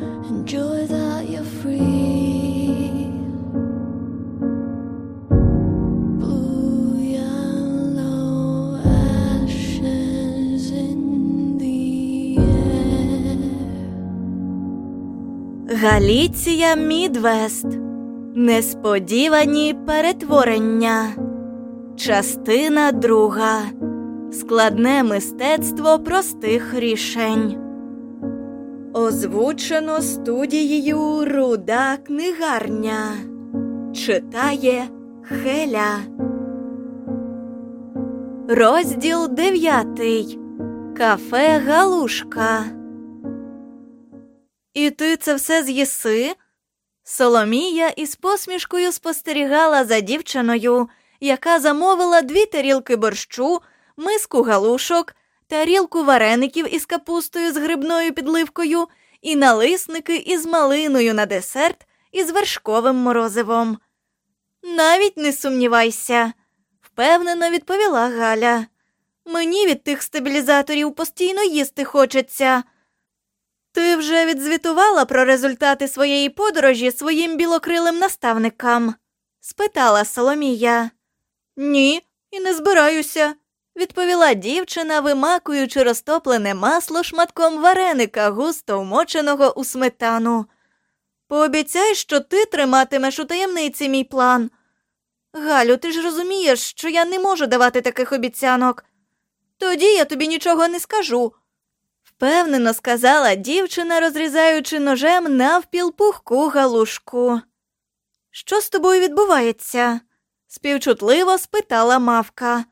Enjoy that you're free. Blue, yellow. Галіція Мідвест. Несподівані перетворення. Частина друга. Складне мистецтво простих рішень. Озвучено студією Руда книгарня. Читає Хеля. Розділ дев'ятий. Кафе Галушка. І ти це все з'їси? Соломія із посмішкою спостерігала за дівчиною, яка замовила дві тарілки борщу, миску галушок, тарілку вареників із капустою з грибною підливкою і налисники із малиною на десерт із вершковим морозивом. Навіть не сумнівайся, впевнено відповіла Галя. Мені від тих стабілізаторів постійно їсти хочеться. Ти вже відзвітувала про результати своєї подорожі своїм білокрилим наставникам? спитала Соломія. Ні, і не збираюся, відповіла дівчина, вимакуючи розтоплене масло шматком вареника, густо вмоченого у сметану. Пообіцяй, що ти триматимеш у таємниці мій план. Галю, ти ж розумієш, що я не можу давати таких обіцянок. Тоді я тобі нічого не скажу впевнено сказала дівчина, розрізаючи ножем навпіл пухку галушку. Що з тобою відбувається? співчутливо спитала мавка.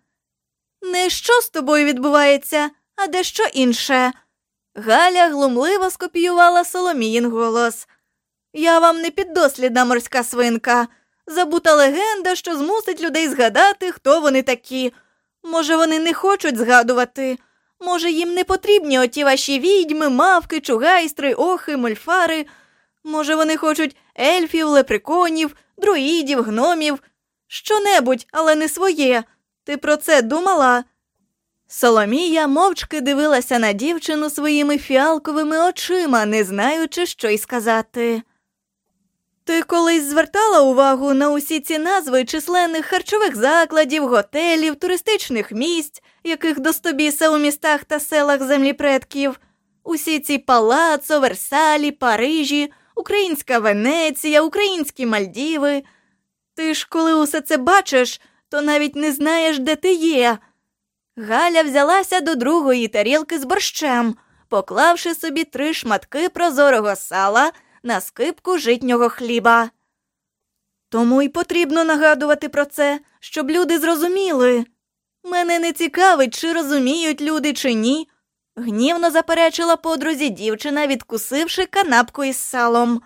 Не що з тобою відбувається, а дещо інше. Галя глумливо скопіювала Соломіїн голос. Я вам не піддослідна морська свинка. Забута легенда, що змусить людей згадати, хто вони такі. Може, вони не хочуть згадувати. Може, їм не потрібні оті ваші відьми, мавки, чугайстри, охи, мольфари. Може, вони хочуть ельфів, лепреконів, друїдів, гномів, що-небудь, але не своє. Ти про це думала? Соломія мовчки дивилася на дівчину своїми фіалковими очима, не знаючи, що й сказати. Ти колись звертала увагу на усі ці назви численних харчових закладів, готелів, туристичних місць, яких достобіса у містах та селах землі предків, усі ці палацо, Версалі, Парижі, Українська Венеція, українські Мальдіви. Ти ж, коли усе це бачиш, то навіть не знаєш, де ти є. Галя взялася до другої тарілки з борщем, поклавши собі три шматки прозорого сала на скипку житнього хліба. Тому й потрібно нагадувати про це, щоб люди зрозуміли. Мене не цікавить, чи розуміють люди, чи ні, гнівно заперечила подрузі дівчина, відкусивши канапку із салом.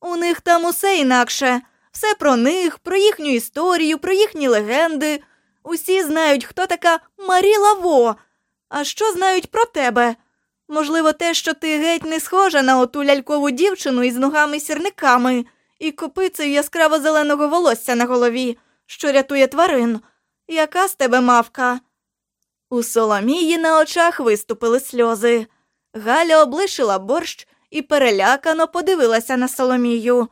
У них там усе інакше, все про них, про їхню історію, про їхні легенди. Усі знають, хто така Марі Лаво. А що знають про тебе? Можливо, те, що ти геть не схожа на оту лялькову дівчину із ногами-сірниками і копицею яскраво зеленого волосся на голові, що рятує тварин. Яка з тебе мавка? У Соломії на очах виступили сльози. Галя облишила борщ і перелякано подивилася на Соломію.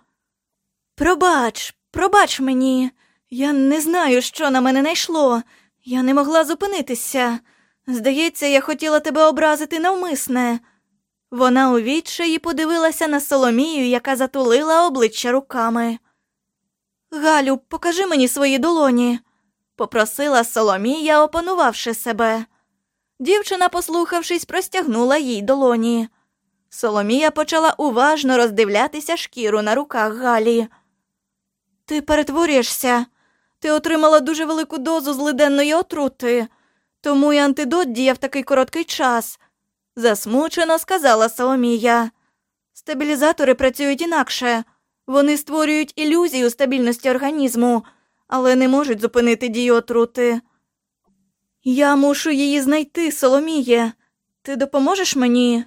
Пробач, пробач мені. Я не знаю, що на мене найшло. Я не могла зупинитися. Здається, я хотіла тебе образити навмисне. Вона у відчаї подивилася на Соломію, яка затулила обличчя руками. Галю, покажи мені свої долоні, попросила Соломія, опанувавши себе. Дівчина, послухавшись, простягнула їй долоні. Соломія почала уважно роздивлятися шкіру на руках Галі. Ти перетворюєшся, ти отримала дуже велику дозу злиденної отрути, тому й антидот діяв такий короткий час, засмучено сказала Соломія. Стабілізатори працюють інакше, вони створюють ілюзію стабільності організму, але не можуть зупинити дію отрути. Я мушу її знайти, Соломіє. Ти допоможеш мені?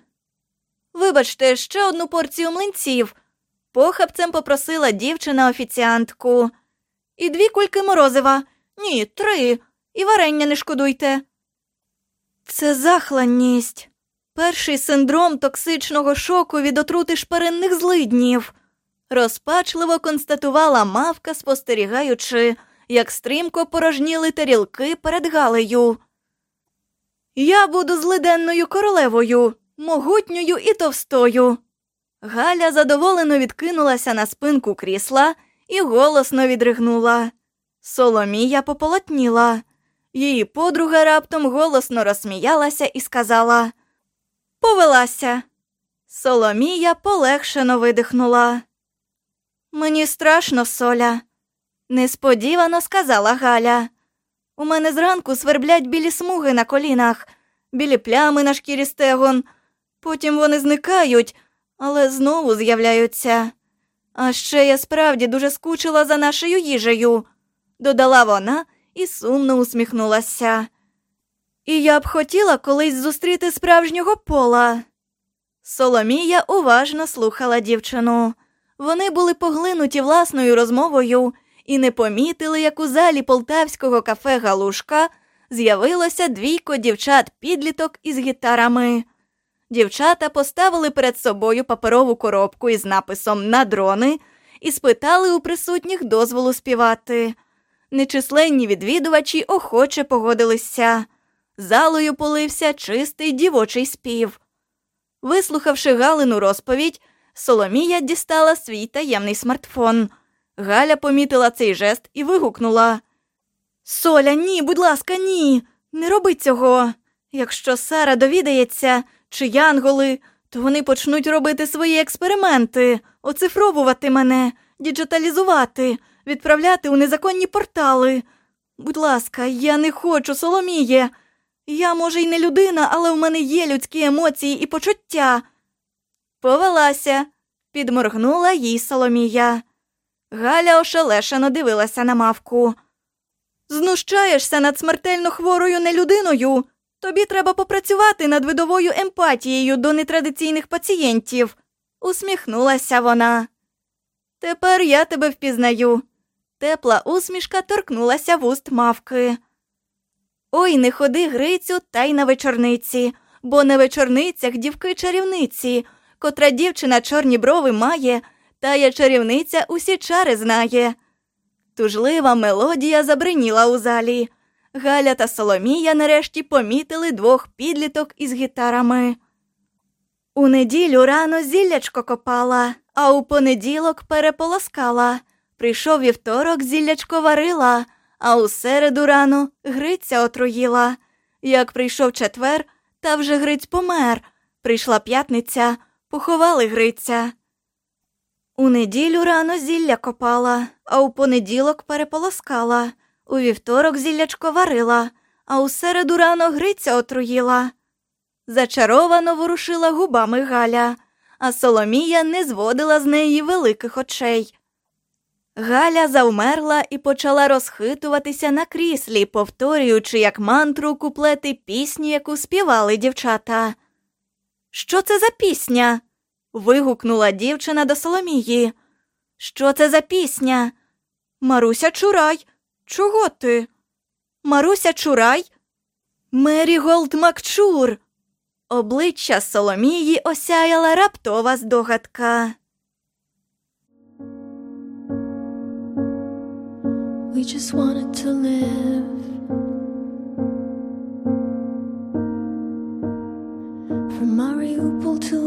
Вибачте, ще одну порцію млинців. Похапцем попросила дівчина офіціантку. І дві кульки морозива. Ні, три. І варення не шкодуйте. Це захланність, Перший синдром токсичного шоку від отрути шпаринних злиднів. Розпачливо констатувала мавка, спостерігаючи, як стрімко порожніли тарілки перед Галею. Я буду злиденною королевою, могутньою і товстою. Галя задоволено відкинулася на спинку крісла і голосно відригнула. Соломія пополотніла. Її подруга раптом голосно розсміялася і сказала Повелася. Соломія полегшено видихнула. Мені страшно, соля, несподівано сказала Галя. У мене зранку сверблять білі смуги на колінах, білі плями на шкірі стегон. Потім вони зникають, але знову з'являються. А ще я справді дуже скучила за нашою їжею, додала вона і сумно усміхнулася. І я б хотіла колись зустріти справжнього пола. Соломія уважно слухала дівчину. Вони були поглинуті власною розмовою і не помітили, як у залі полтавського кафе Галушка з'явилося двійко дівчат-підліток із гітарами. Дівчата поставили перед собою паперову коробку із написом на дрони і спитали у присутніх дозволу співати. Нечисленні відвідувачі охоче погодилися. Залою полився чистий дівочий спів. Вислухавши Галину розповідь, Соломія дістала свій таємний смартфон. Галя помітила цей жест і вигукнула Соля, ні, будь ласка, ні, не роби цього. Якщо Сара довідається, чи янголи, то вони почнуть робити свої експерименти, оцифровувати мене, діджиталізувати, відправляти у незаконні портали. Будь ласка, я не хочу, Соломіє. Я, може, й не людина, але в мене є людські емоції і почуття. Повелася, підморгнула їй Соломія. Галя ошелешено дивилася на мавку. Знущаєшся над смертельно хворою нелюдиною. Тобі треба попрацювати над видовою емпатією до нетрадиційних пацієнтів, усміхнулася вона. Тепер я тебе впізнаю. Тепла усмішка торкнулася вуст мавки. Ой, не ходи, Грицю, та й на вечорниці, бо на вечорницях дівки чарівниці, котра дівчина чорні брови має, тая чарівниця усі чари знає. Тужлива мелодія забриніла у залі. Галя та Соломія нарешті помітили двох підліток із гітарами. У неділю рано зіллячко копала, а у понеділок переполоскала. Прийшов вівторок, зіллячко варила, а у середу рано Гриця отруїла. Як прийшов четвер, та вже Гриць помер. Прийшла п'ятниця, поховали Гриця. У неділю рано зілля копала, а у понеділок переполоскала. У вівторок зіллячко варила, а у середу рано Гриця отруїла. Зачаровано ворушила губами Галя, а Соломія не зводила з неї великих очей. Галя завмерла і почала розхитуватися на кріслі, повторюючи як мантру куплети пісні, яку співали дівчата. Що це за пісня? вигукнула дівчина до Соломії. Що це за пісня? Маруся Чурай. Чого ти? Маруся Чурай? Мері Голд Макчур. Обличчя Соломії осяяла раптова здогадка. We just wanted to live. From Mariupol to